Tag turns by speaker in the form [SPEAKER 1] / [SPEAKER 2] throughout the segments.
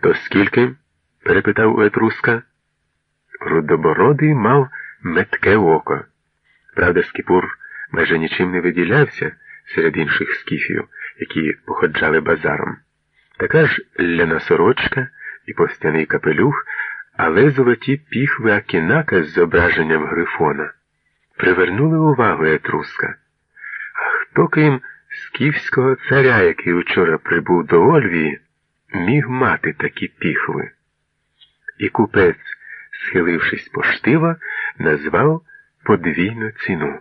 [SPEAKER 1] То скільки? перепитав у Етруска. Рудобородий мав метке око. Правда, Скіпур майже нічим не виділявся серед інших скіфів, які походжали базаром. Така ж ляна сорочка і повстяний капелюх, але золоті піхви Акінака з зображенням грифона привернули увагу Етруска. А хто крім скіфського царя, який учора прибув до Ольвії, міг мати такі піхви? І купець, схилившись поштиво, назвав подвійну ціну.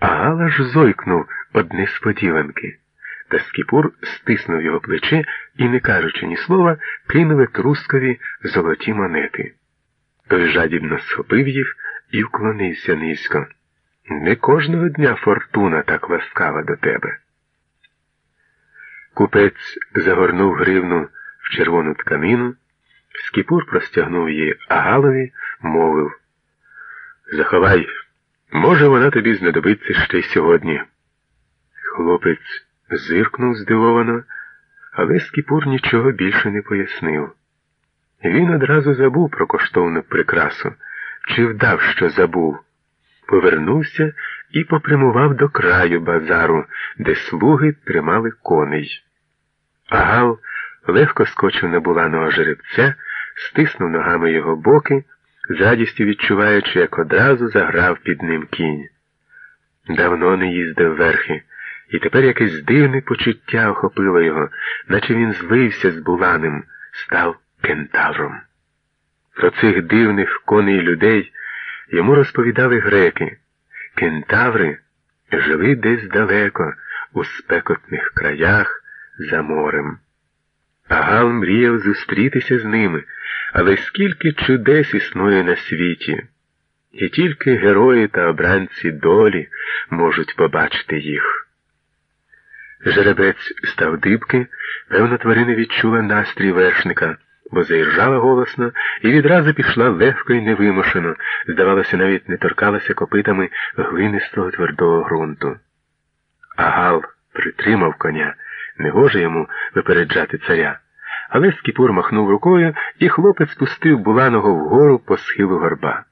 [SPEAKER 1] А Гала ж зойкнув од несподіванки. Та Скіпур стиснув його плече і, не кажучи ні слова, кинув Етрускові золоті монети. Той жадібно схопив їх і вклонився низько. Не кожного дня фортуна так ласкава до тебе. Купець загорнув гривну в червону тканину, Скіпур простягнув її Агалові, мовив Заховай, може, вона тобі знадобиться ще й сьогодні. Хлопець зиркнув здивовано, але Скіпур нічого більше не пояснив. Він одразу забув про коштовну прикрасу, чи вдав, що забув. Повернувся і попрямував до краю базару, де слуги тримали коней. Агал легко скочив на буланого жеребця, стиснув ногами його боки, з радістю відчуваючи, як одразу заграв під ним кінь. Давно не їздив верхи, і тепер якесь дивне почуття охопило його, наче він злився з буланим, став кентавром. Про цих дивних коней людей йому розповідали греки. Кентаври жили десь далеко, у спекотних краях за морем. Агал мріяв зустрітися з ними, але скільки чудес існує на світі, і тільки герої та обранці долі можуть побачити їх. Жеребець став дибки, певно, тварина відчула настрій вершника бо заіржала голосно і відразу пішла легко і невимушено, здавалося, навіть не торкалася копитами глинистого твердого ґрунту. Агал притримав коня, не гоже йому випереджати царя. Але Скіпур махнув рукою, і хлопець пустив буланого вгору по схилу горба.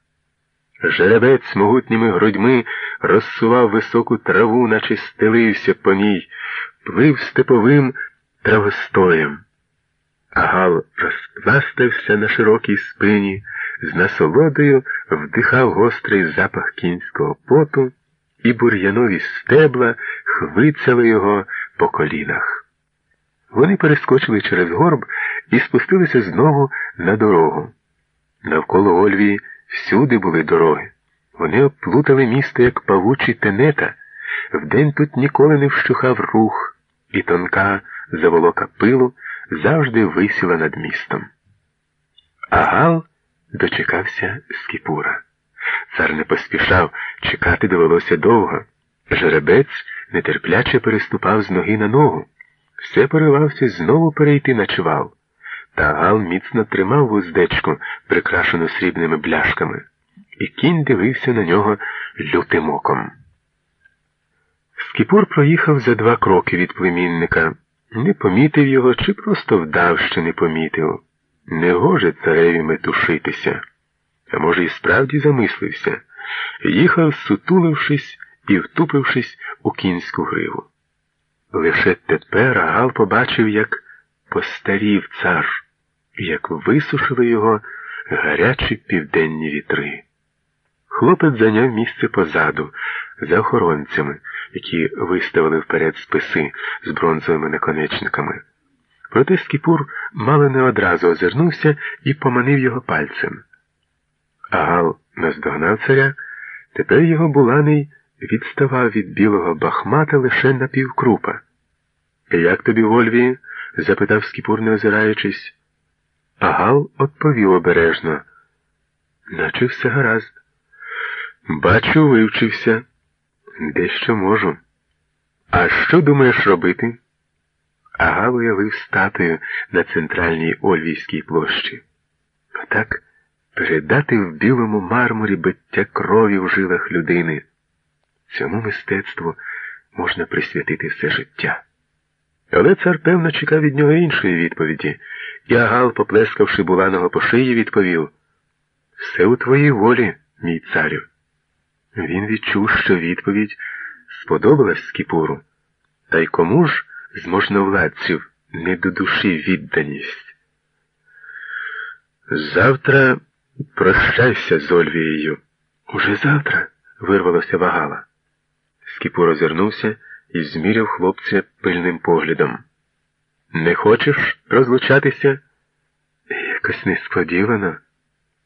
[SPEAKER 1] Жеребець могутніми грудьми розсував високу траву, наче стелився по ній, плив степовим травостоєм. Агал розпластався на широкій спині, з насолодою вдихав гострий запах кінського поту, і бур'янові стебла хвицяли його по колінах. Вони перескочили через горб і спустилися знову на дорогу. Навколо Ольвії всюди були дороги. Вони оплутали місто, як павучі тенета. Вдень тут ніколи не вщухав рух, і тонка заволока пилу завжди висіла над містом. Агал дочекався Скіпура. Цар не поспішав, чекати довелося довго. Жеребець нетерпляче переступав з ноги на ногу. Все поривався знову перейти на чвал. Та Агал міцно тримав вуздечку, прикрашену срібними бляшками, і кінь дивився на нього лютим оком. Скіпур проїхав за два кроки від племінника. Не помітив його чи просто вдав, що не помітив. Не гоже цареві метушитися. А може, і справді замислився, їхав, сутулившись і втупившись у кінську гриву. Лише тепер Агал побачив, як постарів цар, як висушили його гарячі південні вітри. Хлопець зайняв місце позаду, за охоронцями, які виставили вперед списи з бронзовими наконечниками. Проте Скіпур мало не одразу озирнувся і поманив його пальцем. Агал наздогнав царя, тепер його буланий відставав від білого бахмата лише на півкрупа. Як тобі, Вольві? запитав Скіпур, не озираючись. Агал відповів обережно, наче все гаразд. Бачу, вивчився. Дещо можу. А що думаєш робити? Агав уявив статую на центральній Ольвійській площі. Отак передати в білому мармурі биття крові в жилах людини. Цьому мистецтву можна присвятити все життя. Але цар, певно, чекав від нього іншої відповіді І Агал, поплескавши Буланого по шиї, відповів Все у твоїй волі, мій царю. Він відчув, що відповідь сподобалась Скіпуру. Та й кому ж з можновладців не до душі відданість? Завтра прощайся з Ольвією. Уже завтра, вирвалося вагала. Скіпур озирнувся і зміряв хлопця пильним поглядом. Не хочеш розлучатися? Якось несподівано.